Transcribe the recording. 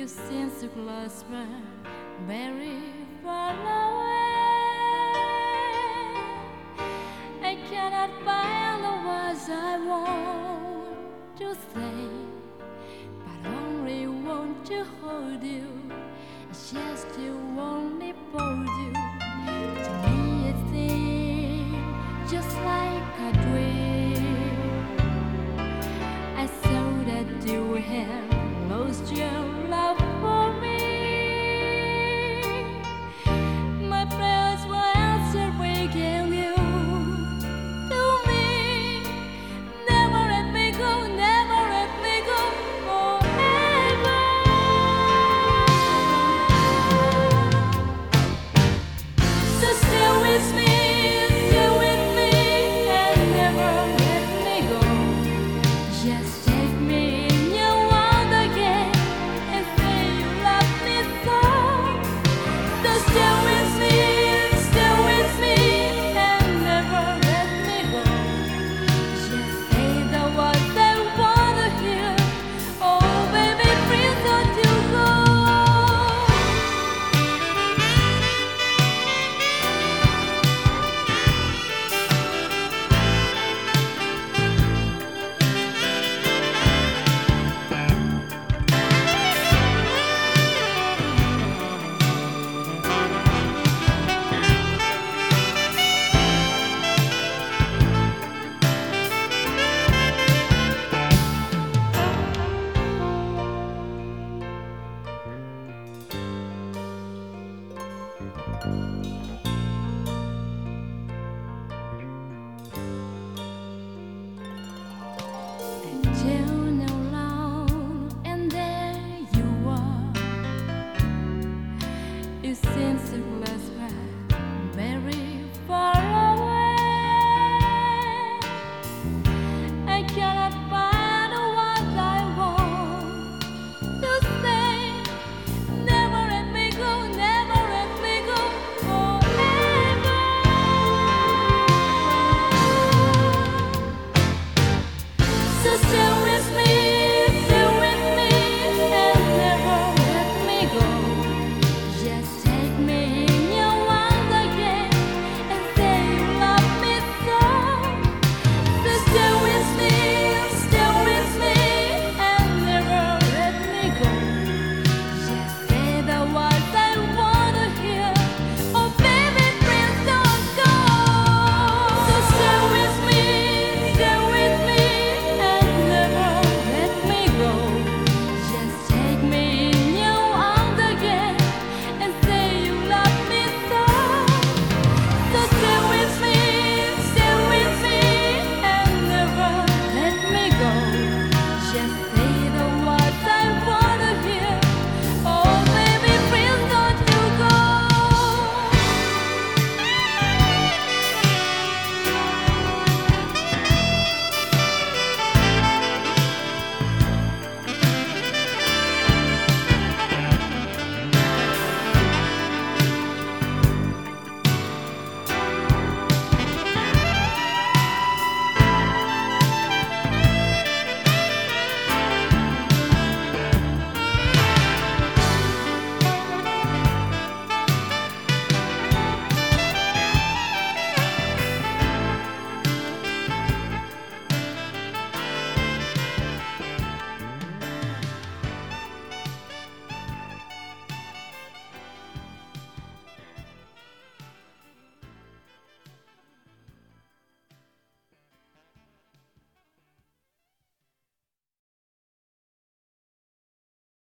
you since the glass but very far away. I cannot find the words I want to say, but only want to hold you. It's just you only for you. To me, it seems just like a dream.